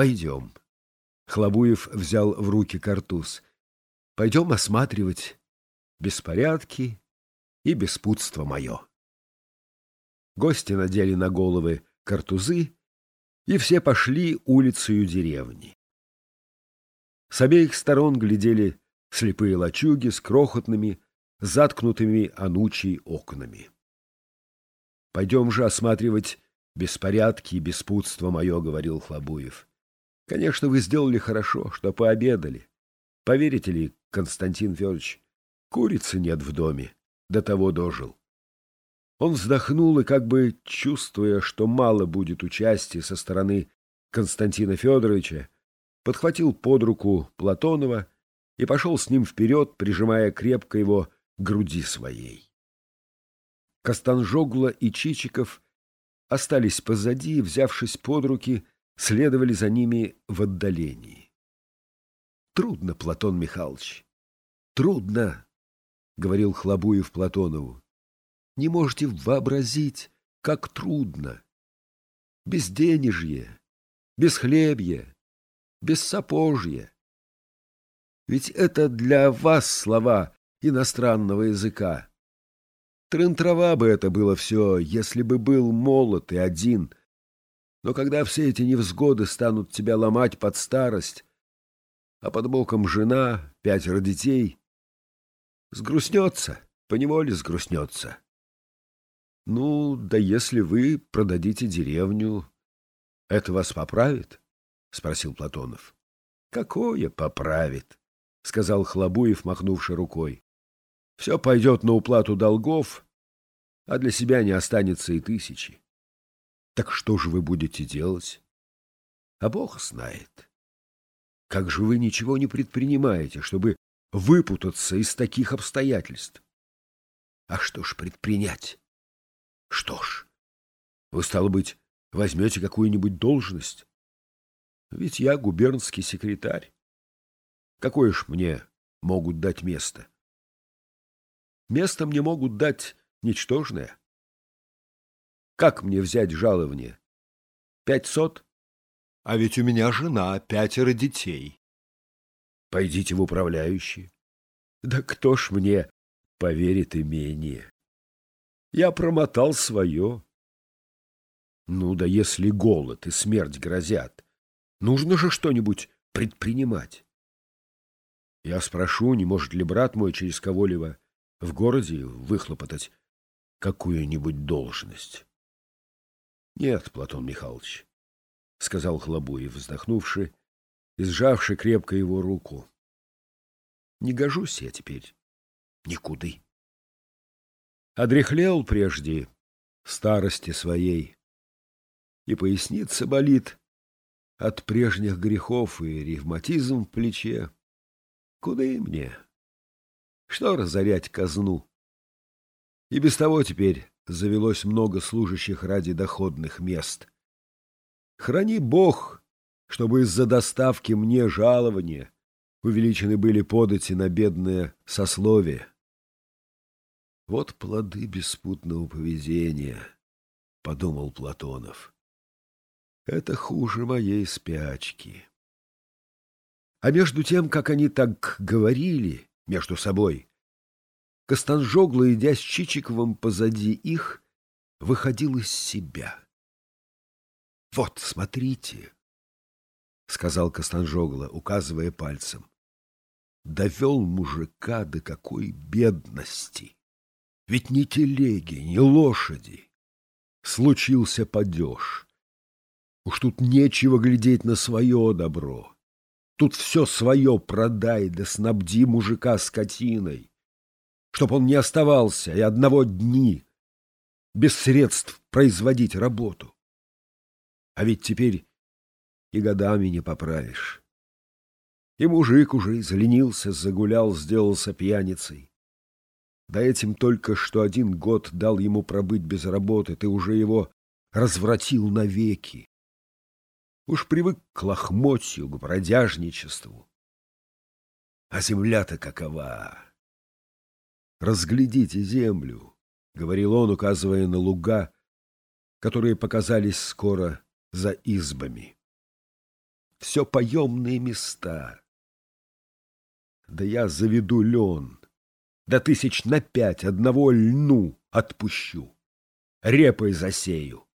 Пойдем. Хлобуев взял в руки картуз. Пойдем осматривать беспорядки и беспутство мое. Гости надели на головы картузы, и все пошли улицею деревни. С обеих сторон глядели слепые лачуги с крохотными, заткнутыми анучей окнами. — Пойдем же осматривать беспорядки и беспутство мое, — говорил Хлобуев. — Конечно, вы сделали хорошо, что пообедали. Поверите ли, Константин Федорович, курицы нет в доме, до того дожил. Он вздохнул и, как бы чувствуя, что мало будет участия со стороны Константина Федоровича, подхватил под руку Платонова и пошел с ним вперед, прижимая крепко его груди своей. Костанжогла и Чичиков остались позади, взявшись под руки, следовали за ними в отдалении. Трудно, Платон Михайлович, трудно, — говорил Хлобуев Платонову. Не можете вообразить, как трудно. Безденежье, бесхлебье, бессапожье. Ведь это для вас слова иностранного языка. Трын-трава бы это было все, если бы был молод и один. Но когда все эти невзгоды станут тебя ломать под старость, а под боком жена, пятеро детей, сгрустнется, поневоле сгрустнется. Ну, да если вы продадите деревню, это вас поправит? — спросил Платонов. — Какое поправит? — сказал Хлобуев, махнувши рукой. Все пойдет на уплату долгов, а для себя не останется и тысячи. Так что же вы будете делать? А Бог знает. Как же вы ничего не предпринимаете, чтобы выпутаться из таких обстоятельств? А что ж предпринять? Что ж, вы, стало быть, возьмете какую-нибудь должность? Ведь я губернский секретарь. Какое ж мне могут дать место? Место мне могут дать ничтожное. Как мне взять жалование? Пятьсот? А ведь у меня жена, пятеро детей. Пойдите в управляющие. Да кто ж мне поверит имение? Я промотал свое. Ну да если голод и смерть грозят, нужно же что-нибудь предпринимать. Я спрошу, не может ли брат мой через кого-либо в городе выхлопотать какую-нибудь должность. — Нет, Платон Михайлович, — сказал Хлобуев, вздохнувши и сжавши крепко его руку. — Не гожусь я теперь никуды. Одрехлел прежде старости своей, и поясница болит от прежних грехов и ревматизм в плече. Куда и мне? Что разорять казну? И без того теперь завелось много служащих ради доходных мест. Храни Бог, чтобы из-за доставки мне жалования увеличены были подати на бедное сословие. Вот плоды беспутного поведения, — подумал Платонов. Это хуже моей спячки. А между тем, как они так говорили, между собой. Костанжогла, идя с Чичиковым позади их, выходил из себя. — Вот, смотрите, — сказал Костанжогла, указывая пальцем. Довел мужика до какой бедности! Ведь ни телеги, ни лошади. Случился падеж. Уж тут нечего глядеть на свое добро. Тут все свое продай, да снабди мужика скотиной, чтоб он не оставался и одного дни без средств производить работу. А ведь теперь и годами не поправишь. И мужик уже заленился, загулял, сделался пьяницей. Да этим только что один год дал ему пробыть без работы, ты уже его развратил навеки. Уж привык к лохмотью, к бродяжничеству. А земля-то какова! Разглядите землю, — говорил он, указывая на луга, которые показались скоро за избами. все поемные места. Да я заведу лен, да тысяч на пять одного льну отпущу, репой засею.